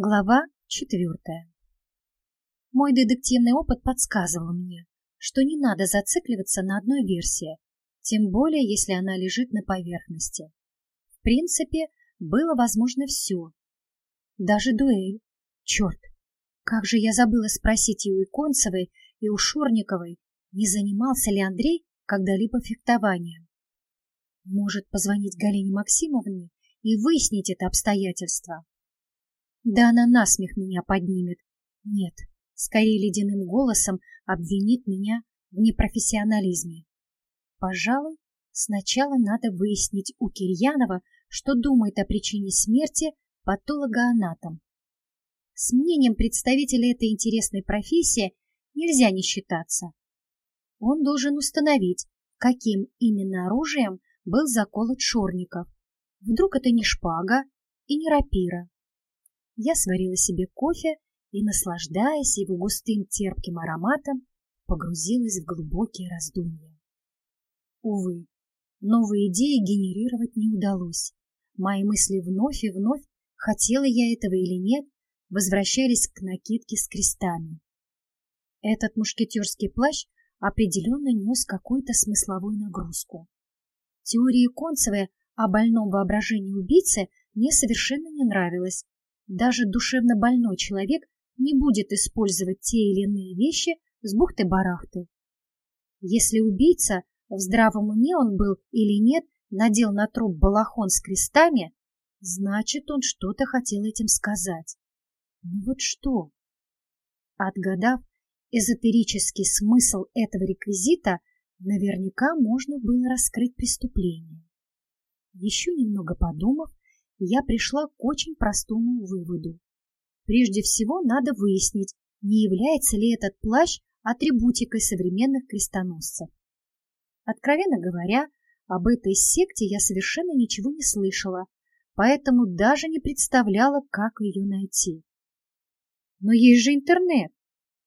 Глава четвертая. Мой детективный опыт подсказывал мне, что не надо зацикливаться на одной версии, тем более если она лежит на поверхности. В принципе, было возможно все. Даже дуэль. Черт, как же я забыла спросить и у Иконцевой, и у Шорниковой, не занимался ли Андрей когда-либо фехтованием. Может, позвонить Галине Максимовне и выяснить это обстоятельство. Да она насмех меня поднимет. Нет, скорее ледяным голосом обвинит меня в непрофессионализме. Пожалуй, сначала надо выяснить у Кирьянова, что думает о причине смерти патологоанатом. С мнением представителя этой интересной профессии нельзя не считаться. Он должен установить, каким именно оружием был заколот Шорников. Вдруг это не шпага и не рапира. Я сварила себе кофе и, наслаждаясь его густым терпким ароматом, погрузилась в глубокие раздумья. Увы, новые идеи генерировать не удалось. Мои мысли вновь и вновь, хотела я этого или нет, возвращались к накидке с крестами. Этот мушкетерский плащ определенно нес какую-то смысловую нагрузку. Теория Концевой о больном воображении убийцы мне совершенно не нравилась, даже душевно больной человек не будет использовать те или иные вещи с бухты-барахты. Если убийца, в здравом уме он был или нет, надел на труп балахон с крестами, значит, он что-то хотел этим сказать. Ну вот что? Отгадав эзотерический смысл этого реквизита, наверняка можно было раскрыть преступление. Еще немного подумав, я пришла к очень простому выводу. Прежде всего надо выяснить, не является ли этот плащ атрибутикой современных крестоносцев. Откровенно говоря, об этой секте я совершенно ничего не слышала, поэтому даже не представляла, как ее найти. Но есть же интернет.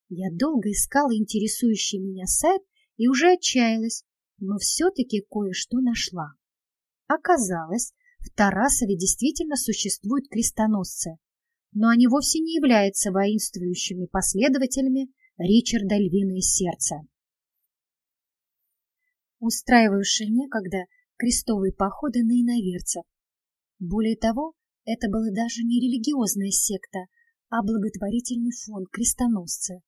Я долго искала интересующий меня сайт и уже отчаялась, но все-таки кое-что нашла. Оказалось, в Тарасове действительно существуют крестоносцы, но они вовсе не являются воинствующими последователями Ричарда Львиное Сердце. Устраивавшие некогда крестовые походы на иноверцев. Более того, это была даже не религиозная секта, а благотворительный фонд крестоносцы,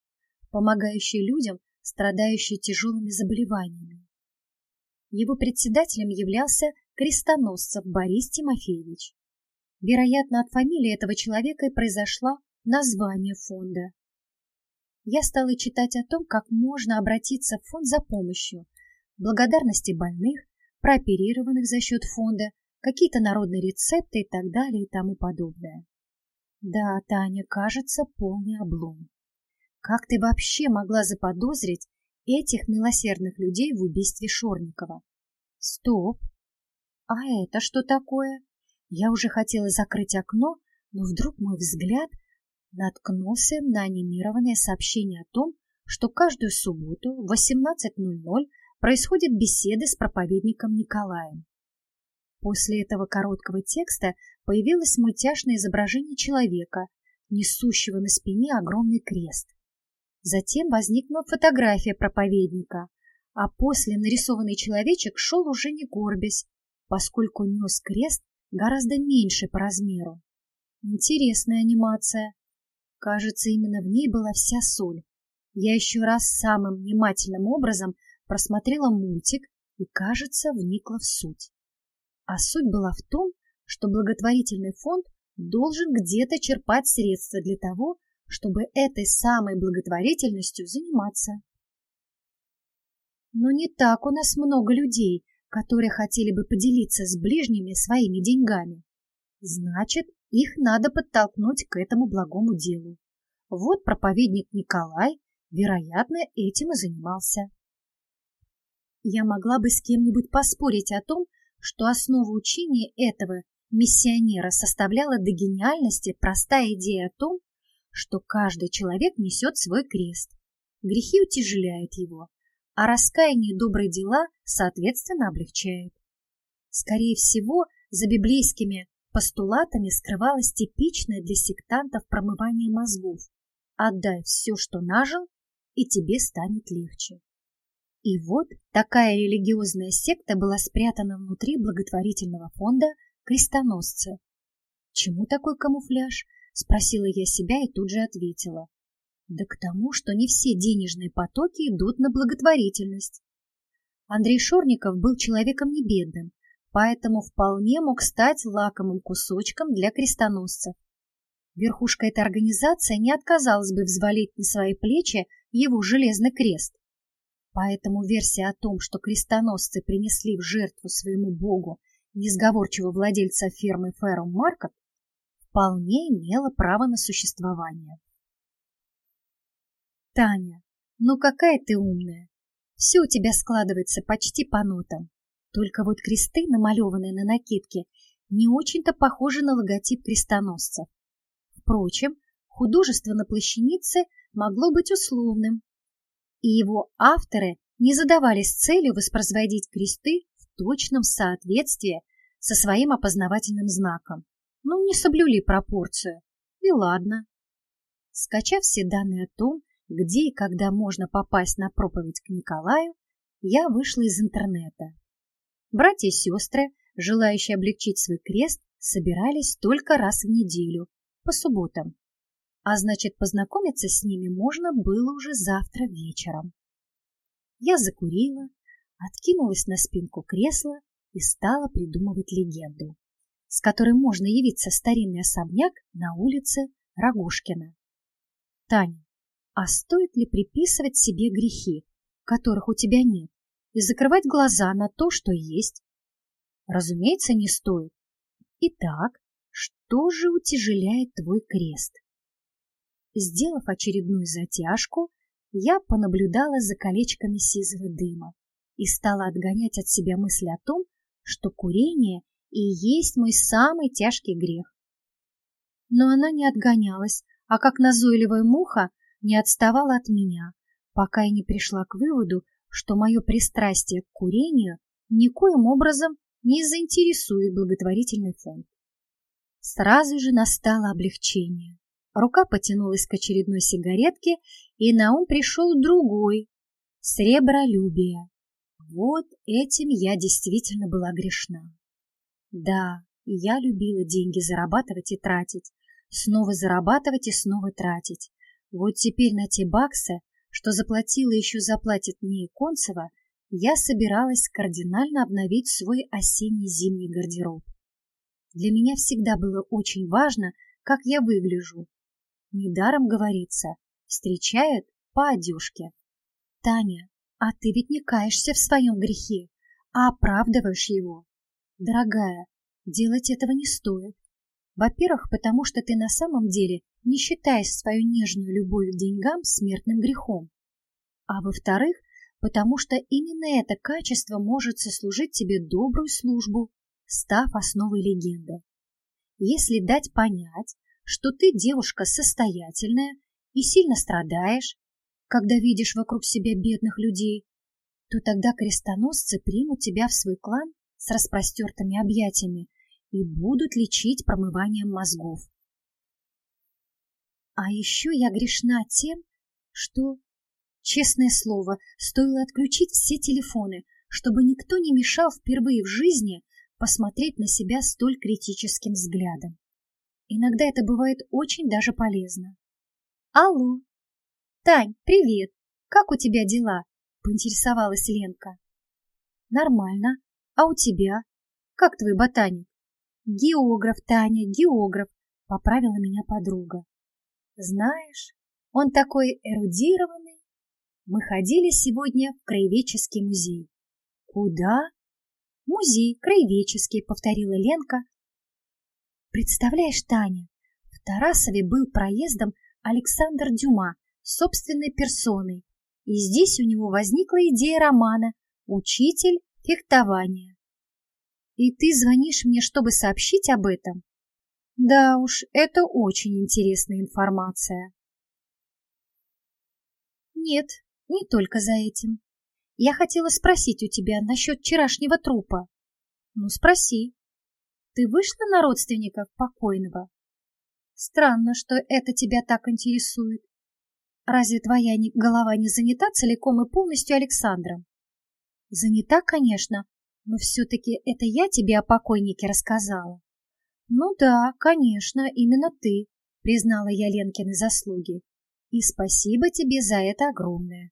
помогающий людям, страдающим тяжелыми заболеваниями. Его председателем являлся Крестоносцев Борис Тимофеевич. Вероятно, от фамилии этого человека и произошло название фонда. Я стала читать о том, как можно обратиться в фонд за помощью, благодарности больных, прооперированных за счет фонда, какие-то народные рецепты и так далее и тому подобное. Да, Таня, кажется, полный облом. Как ты вообще могла заподозрить этих милосердных людей в убийстве Шорникова? Стоп, а это что такое? Я уже хотела закрыть окно, но вдруг мой взгляд наткнулся на анимированное сообщение о том, что каждую субботу в 18.00 происходят беседы с проповедником Николаем. После этого короткого текста появилось мультяшное изображение человека, несущего на спине огромный крест. Затем возникла фотография проповедника, а после нарисованный человечек шел уже не горбясь, поскольку нес крест гораздо меньше по размеру. Интересная анимация. Кажется, именно в ней была вся соль. Я еще раз самым внимательным образом просмотрела мультик и, кажется, вникла в суть. А суть была в том, что благотворительный фонд должен где-то черпать средства для того, чтобы этой самой благотворительностью заниматься. Но не так у нас много людей, которые хотели бы поделиться с ближними своими деньгами. Значит, их надо подтолкнуть к этому благому делу. Вот проповедник Николай, вероятно, этим и занимался. Я могла бы с кем-нибудь поспорить о том, что основу учения этого миссионера составляла до гениальности простая идея о том, что каждый человек несет свой крест. Грехи утяжеляют его, а раскаяние добрые дела, соответственно, облегчают. Скорее всего, за библейскими постулатами скрывалось типичное для сектантов промывание мозгов. Отдай все, что нажил, и тебе станет легче. И вот такая религиозная секта была спрятана внутри благотворительного фонда «Крестоносцы». «Чему такой камуфляж?» – спросила я себя и тут же ответила. «Да к тому, что не все денежные потоки идут на благотворительность». Андрей Шорников был человеком небедным, поэтому вполне мог стать лакомым кусочком для крестоносцев. Верхушка этой организации не отказалась бы взвалить на свои плечи его железный крест. Поэтому версия о том, что крестоносцы принесли в жертву своему богу несговорчивого владельца фермы Феррум Маркет, вполне имела право на существование. Таня, ну какая ты умная. Все у тебя складывается почти по нотам. Только вот кресты, намалеванные на накидке, не очень-то похожи на логотип крестоносцев. Впрочем, художество на плащанице могло быть условным, и его авторы не задавались целью воспроизводить кресты в точном соответствии со своим опознавательным знаком. Ну, не соблюли пропорцию. И ладно. Скачав все данные о том, где и когда можно попасть на проповедь к Николаю, я вышла из интернета. Братья и сестры, желающие облегчить свой крест, собирались только раз в неделю, по субботам. А значит, познакомиться с ними можно было уже завтра вечером. Я закурила, откинулась на спинку кресла и стала придумывать легенду, с которой можно явиться старинный особняк на улице Рогушкина. Таня, а стоит ли приписывать себе грехи, которых у тебя нет? и закрывать глаза на то, что есть? Разумеется, не стоит. Итак, что же утяжеляет твой крест? Сделав очередную затяжку, я понаблюдала за колечками сизого дыма и стала отгонять от себя мысли о том, что курение и есть мой самый тяжкий грех. Но она не отгонялась, а как назойливая муха не отставала от меня, пока я не пришла к выводу, что мое пристрастие к курению никоим образом не заинтересует благотворительный фонд. Сразу же настало облегчение. Рука потянулась к очередной сигаретке, и на ум пришел другой — сребролюбие. Вот этим я действительно была грешна. Да, я любила деньги зарабатывать и тратить, снова зарабатывать и снова тратить. Вот теперь на те баксы, что заплатила еще заплатит мне Концева, я собиралась кардинально обновить свой осенне-зимний гардероб. Для меня всегда было очень важно, как я выгляжу. Недаром говорится, встречают по одежке. Таня, а ты ведь не каешься в своем грехе, а оправдываешь его. Дорогая, делать этого не стоит. Во-первых, потому что ты на самом деле не считаешь свою нежную любовь к деньгам смертным грехом. А во-вторых, потому что именно это качество может сослужить тебе добрую службу, став основой легенды. Если дать понять, что ты девушка состоятельная и сильно страдаешь, когда видишь вокруг себя бедных людей, то тогда крестоносцы примут тебя в свой клан с распростертыми объятиями и будут лечить промыванием мозгов. А еще я грешна тем, что, честное слово, стоило отключить все телефоны, чтобы никто не мешал впервые в жизни посмотреть на себя столь критическим взглядом. Иногда это бывает очень даже полезно. Алло. Тань, привет. Как у тебя дела? Поинтересовалась Ленка. Нормально. А у тебя? Как твой ботаник? Географ, Таня, географ, поправила меня подруга. Знаешь, он такой эрудированный. Мы ходили сегодня в краеведческий музей. Куда? Музей краеведческий, повторила Ленка. Представляешь, Таня, в Тарасове был проездом Александр Дюма собственной персоной, и здесь у него возникла идея романа «Учитель фехтования». И ты звонишь мне, чтобы сообщить об этом? Да уж, это очень интересная информация. Нет, не только за этим. Я хотела спросить у тебя насчет вчерашнего трупа. Ну, спроси. Ты вышла на родственников покойного? Странно, что это тебя так интересует. Разве твоя голова не занята целиком и полностью Александром? Занята, конечно, но все-таки это я тебе о покойнике рассказала. Ну да, конечно, именно ты, признала я Ленкины заслуги. И спасибо тебе за это огромное.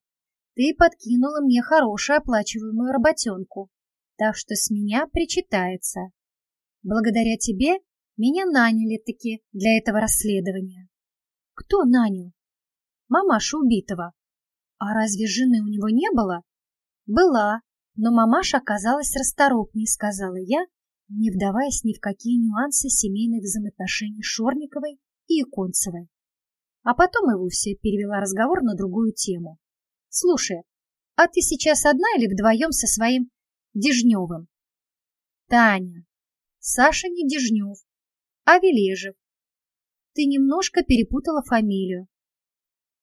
Ты подкинула мне хорошую оплачиваемую работенку, так что с меня причитается. Благодаря тебе меня наняли-таки для этого расследования. Кто нанял? Мамаша убитого. А разве жены у него не было? Была, но мамаша оказалась расторопней, сказала я, не вдаваясь ни в какие нюансы семейных взаимоотношений Шорниковой и Иконцевой. А потом и вовсе перевела разговор на другую тему. «Слушай, а ты сейчас одна или вдвоем со своим Дежневым?» «Таня, Саша не Дежнев, а Вележев. Ты немножко перепутала фамилию.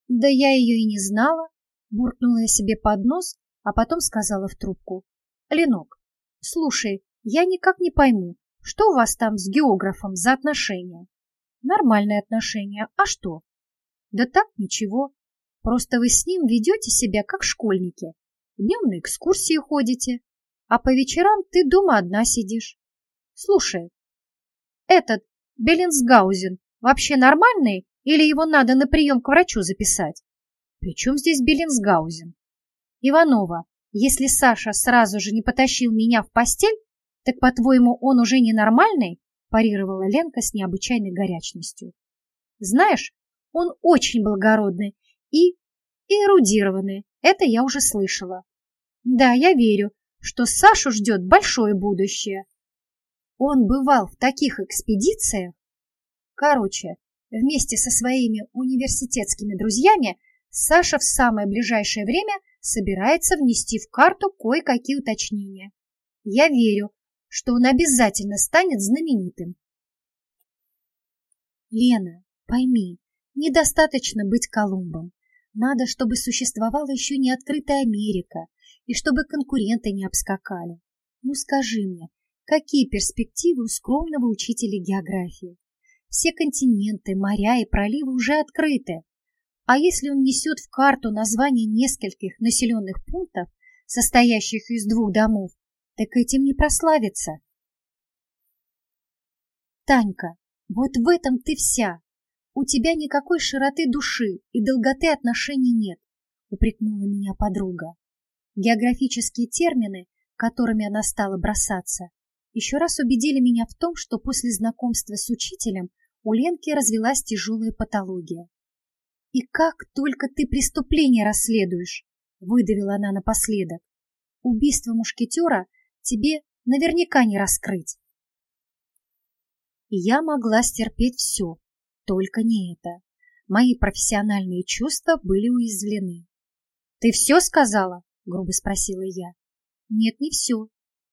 Да я ее и не знала, буркнула я себе под нос, а потом сказала в трубку. Ленок, слушай, я никак не пойму, что у вас там с географом за отношения? Нормальные отношения, а что? Да так, ничего. Просто вы с ним ведете себя как школьники. Днем на экскурсии ходите, а по вечерам ты дома одна сидишь. Слушай, этот Беллинсгаузен вообще нормальный или его надо на прием к врачу записать? Причем здесь Беллинсгаузен? Иванова, если Саша сразу же не потащил меня в постель, так, по-твоему, он уже ненормальный? парировала Ленка с необычайной горячностью. Знаешь, он очень благородный и эрудированный, это я уже слышала. Да, я верю, что Сашу ждет большое будущее. Он бывал в таких экспедициях. Короче, вместе со своими университетскими друзьями Саша в самое ближайшее время собирается внести в карту кое-какие уточнения. Я верю, что он обязательно станет знаменитым. Лена, пойми, недостаточно быть Колумбом. Надо, чтобы существовала еще не открытая Америка, и чтобы конкуренты не обскакали. Ну скажи мне, Какие перспективы у скромного учителя географии? Все континенты, моря и проливы уже открыты. А если он несет в карту название нескольких населенных пунктов, состоящих из двух домов, так этим не прославится. Танька, вот в этом ты вся. У тебя никакой широты души и долготы отношений нет, упрекнула меня подруга. Географические термины, которыми она стала бросаться, еще раз убедили меня в том, что после знакомства с учителем у Ленки развелась тяжелая патология. «И как только ты преступление расследуешь?» — выдавила она напоследок. «Убийство мушкетера тебе наверняка не раскрыть». И я могла стерпеть все, только не это. Мои профессиональные чувства были уязвлены. «Ты все сказала?» — грубо спросила я. «Нет, не все.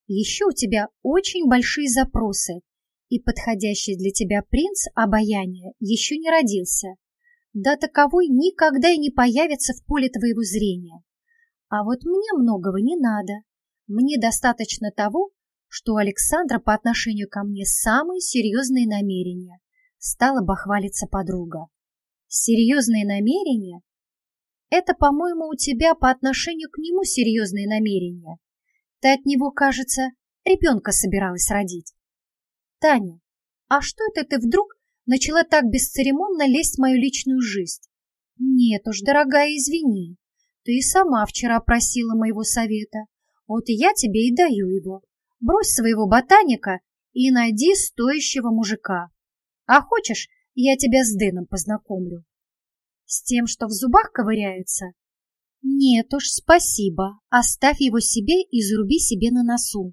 Еще у тебя очень большие запросы, и подходящий для тебя принц обаяния еще не родился. Да таковой никогда и не появится в поле твоего зрения. А вот мне многого не надо. Мне достаточно того, что у Александра по отношению ко мне самые серьезные намерения. Стала бахвалиться подруга. Серьезные намерения? Это, по-моему, у тебя по отношению к нему серьезные намерения. Ты от него, кажется, ребенка собиралась родить. Таня, а что это ты вдруг начала так бесцеремонно лезть в мою личную жизнь? Нет уж, дорогая, извини. Ты и сама вчера просила моего совета. Вот и я тебе и даю его. Брось своего ботаника и найди стоящего мужика. А хочешь, я тебя с Дэном познакомлю? С тем, что в зубах ковыряется? Нет уж, спасибо. Оставь его себе и заруби себе на носу.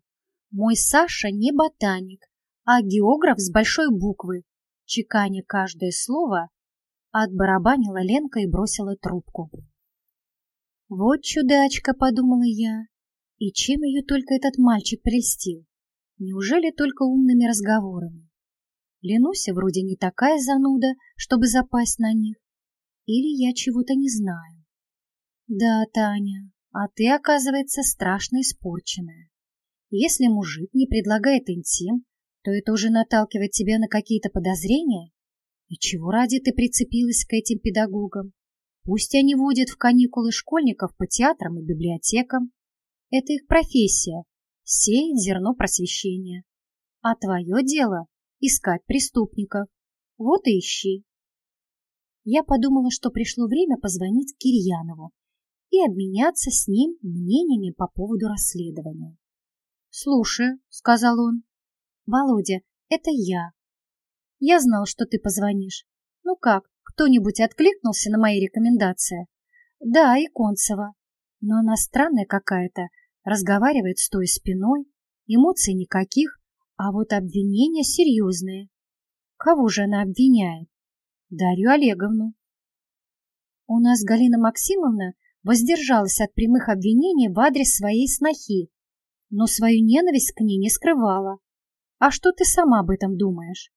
Мой Саша не ботаник, а географ с большой буквы. Чеканя каждое слово, отбарабанила Ленка и бросила трубку. Вот чудачка, подумала я. И чем ее только этот мальчик прельстил? Неужели только умными разговорами? Ленуся вроде не такая зануда, чтобы запасть на них. Или я чего-то не знаю. Да, Таня, а ты, оказывается, страшно испорченная. Если мужик не предлагает интим, то это уже наталкивает тебя на какие-то подозрения? И чего ради ты прицепилась к этим педагогам? Пусть они водят в каникулы школьников по театрам и библиотекам. Это их профессия – сеять зерно просвещения. А твое дело – искать преступников. Вот и ищи. Я подумала, что пришло время позвонить Кирьянову и обменяться с ним мнениями по поводу расследования. «Слушай», — сказал он. «Володя, это я. Я знал, что ты позвонишь. Ну как, кто-нибудь откликнулся на мои рекомендации? Да, и Концева. Но она странная какая-то, разговаривает стоя спиной, эмоций никаких, а вот обвинения серьезные. Кого же она обвиняет? Дарью Олеговну. У нас Галина Максимовна воздержалась от прямых обвинений в адрес своей снохи, но свою ненависть к ней не скрывала. А что ты сама об этом думаешь?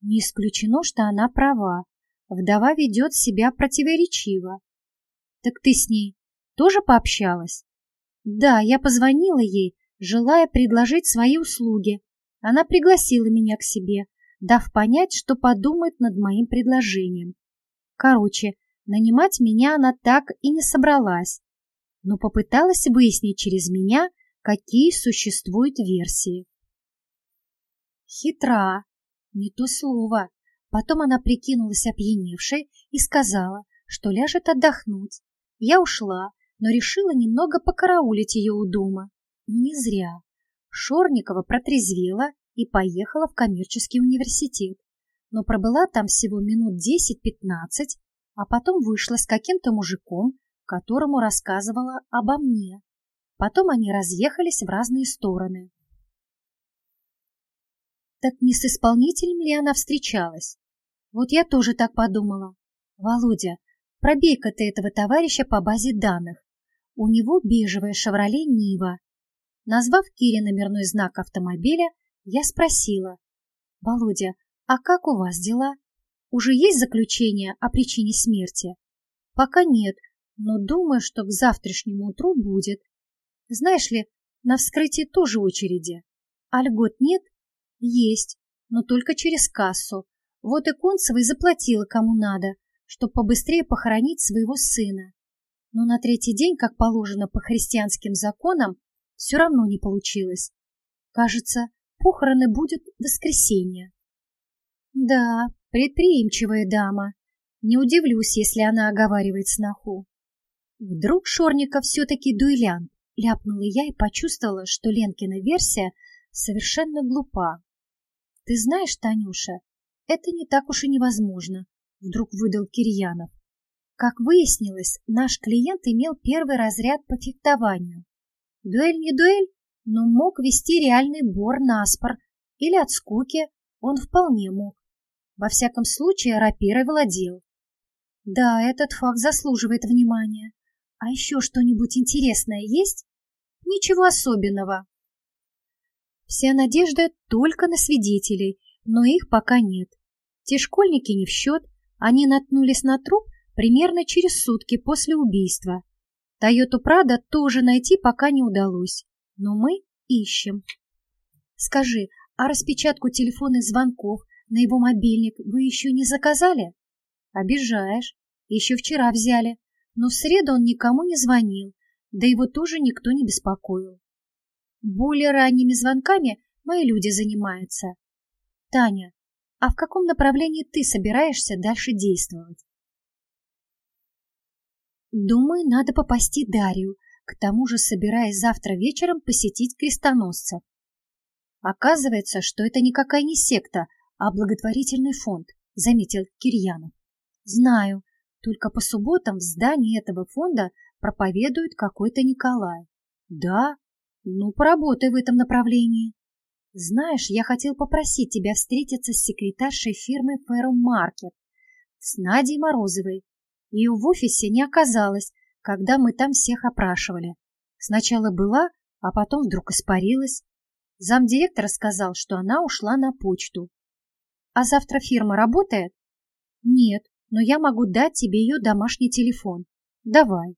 Не исключено, что она права. Вдова ведет себя противоречиво. Так ты с ней тоже пообщалась? Да, я позвонила ей, желая предложить свои услуги. Она пригласила меня к себе, дав понять, что подумает над моим предложением. Короче, нанимать меня она так и не собралась, но попыталась выяснить через меня, какие существуют версии. Хитра, не то слово. Потом она прикинулась опьяневшей и сказала, что ляжет отдохнуть. Я ушла, но решила немного покараулить ее у дома. И не зря. Шорникова протрезвела и поехала в коммерческий университет, но пробыла там всего минут 10-15, а потом вышла с каким-то мужиком, которому рассказывала обо мне. Потом они разъехались в разные стороны. Так не с исполнителем ли она встречалась? Вот я тоже так подумала. Володя, пробей-ка ты этого товарища по базе данных. У него бежевая «Шевроле Нива». Назвав Кире номерной знак автомобиля, я спросила. «Володя, а как у вас дела? Уже есть заключение о причине смерти?» «Пока нет, но думаю, что к завтрашнему утру будет. Знаешь ли, на вскрытии тоже очереди. А льгот нет, есть, но только через кассу. Вот и Концева и заплатила кому надо, чтобы побыстрее похоронить своего сына. Но на третий день, как положено по христианским законам, все равно не получилось. Кажется, похороны будут в воскресенье. Да, предприимчивая дама. Не удивлюсь, если она оговаривает сноху. Вдруг Шорника все-таки дуэлянт, ляпнула я и почувствовала, что Ленкина версия совершенно глупа. Ты знаешь, Танюша, это не так уж и невозможно, вдруг выдал Кирьянов. Как выяснилось, наш клиент имел первый разряд по фехтованию. Дуэль не дуэль, но мог вести реальный бор на спор или от скуки он вполне мог. Во всяком случае, рапирой владел. Да, этот факт заслуживает внимания. А еще что-нибудь интересное есть? Ничего особенного. Вся надежда только на свидетелей, но их пока нет. Те школьники не в счет, они наткнулись на труп примерно через сутки после убийства. Тойоту Прада тоже найти пока не удалось, но мы ищем. Скажи, а распечатку телефонных звонков на его мобильник вы еще не заказали? Обижаешь. Еще вчера взяли, но в среду он никому не звонил, да его тоже никто не беспокоил. Более ранними звонками мои люди занимаются. Таня, а в каком направлении ты собираешься дальше действовать? Думаю, надо попасти Дарью, к тому же собираясь завтра вечером посетить крестоносцев. Оказывается, что это никакая не секта, а благотворительный фонд, заметил Кирьянов. Знаю, только по субботам в здании этого фонда проповедует какой-то Николай. Да, ну, поработай в этом направлении. Знаешь, я хотел попросить тебя встретиться с секретаршей фирмы Фэrum Market, с Надей Морозовой. Ее в офисе не оказалось, когда мы там всех опрашивали. Сначала была, а потом вдруг испарилась. Замдиректора сказал, что она ушла на почту. А завтра фирма работает? Нет, но я могу дать тебе ее домашний телефон. Давай.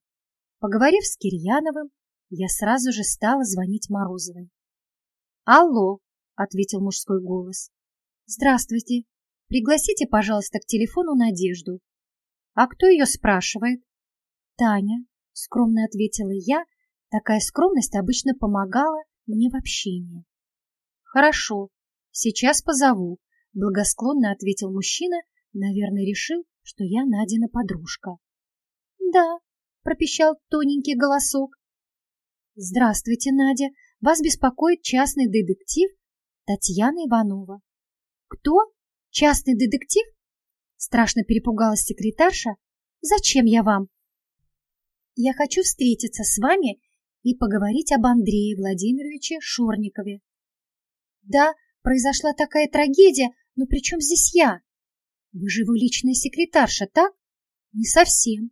Поговорив с Кирьяновым, я сразу же стала звонить Морозовой. «Алло, — ответил мужской голос. «Здравствуйте. Пригласите, пожалуйста, к телефону Надежду». «А кто ее спрашивает?» «Таня», — скромно ответила я. Такая скромность обычно помогала мне в общении. «Хорошо, сейчас позову», — благосклонно ответил мужчина, наверное, решил, что я Надина подружка. «Да», — пропищал тоненький голосок. «Здравствуйте, Надя. Вас беспокоит частный детектив Татьяна Иванова. Кто? Частный детектив? Страшно перепугалась секретарша. Зачем я вам? Я хочу встретиться с вами и поговорить об Андрее Владимировиче Шорникове. Да, произошла такая трагедия, но при чем здесь я? Вы же его личная секретарша, так? Не совсем.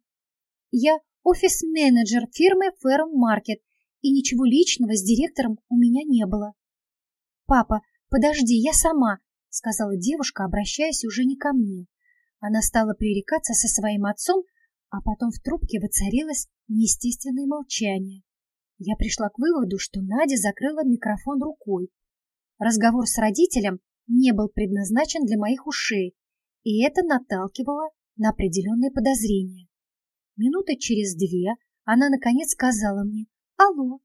Я офис-менеджер фирмы Ферм Маркет, и ничего личного с директором у меня не было. «Папа, подожди, я сама», — сказала девушка, обращаясь уже не ко мне. Она стала пререкаться со своим отцом, а потом в трубке воцарилось неестественное молчание. Я пришла к выводу, что Надя закрыла микрофон рукой. Разговор с родителем не был предназначен для моих ушей, и это наталкивало на определенные подозрения. Минуты через две она наконец сказала мне «Алло,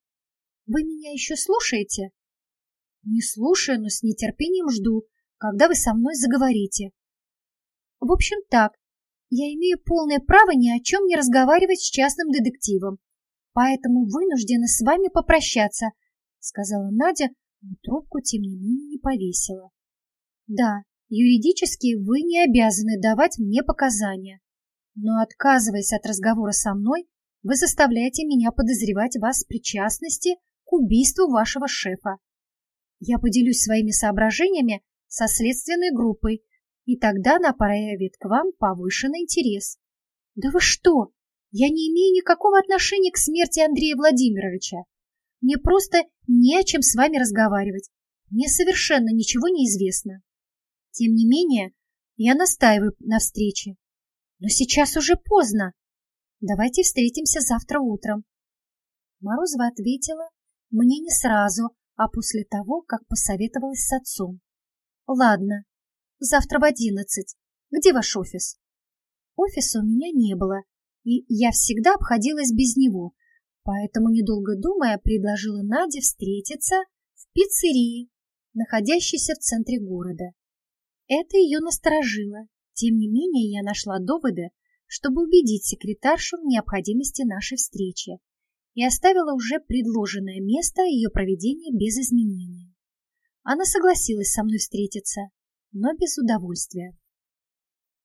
вы меня еще слушаете?» Не слушаю, но с нетерпением жду, когда вы со мной заговорите. В общем, так. Я имею полное право ни о чем не разговаривать с частным детективом, поэтому вынуждена с вами попрощаться, сказала Надя, но трубку, тем не менее, не повесила. Да, юридически вы не обязаны давать мне показания, но, отказываясь от разговора со мной, вы заставляете меня подозревать вас в причастности к убийству вашего шефа. Я поделюсь своими соображениями со следственной группой, и тогда она проявит к вам повышенный интерес. Да вы что? Я не имею никакого отношения к смерти Андрея Владимировича. Мне просто не о чем с вами разговаривать. Мне совершенно ничего не известно. Тем не менее, я настаиваю на встрече. Но сейчас уже поздно. Давайте встретимся завтра утром. Морозова ответила мне не сразу, а после того, как посоветовалась с отцом. Ладно, завтра в одиннадцать. Где ваш офис? Офиса у меня не было, и я всегда обходилась без него, поэтому, недолго думая, предложила Наде встретиться в пиццерии, находящейся в центре города. Это ее насторожило. Тем не менее, я нашла доводы, чтобы убедить секретаршу в необходимости нашей встречи и оставила уже предложенное место ее проведения без изменения. Она согласилась со мной встретиться, но без удовольствия.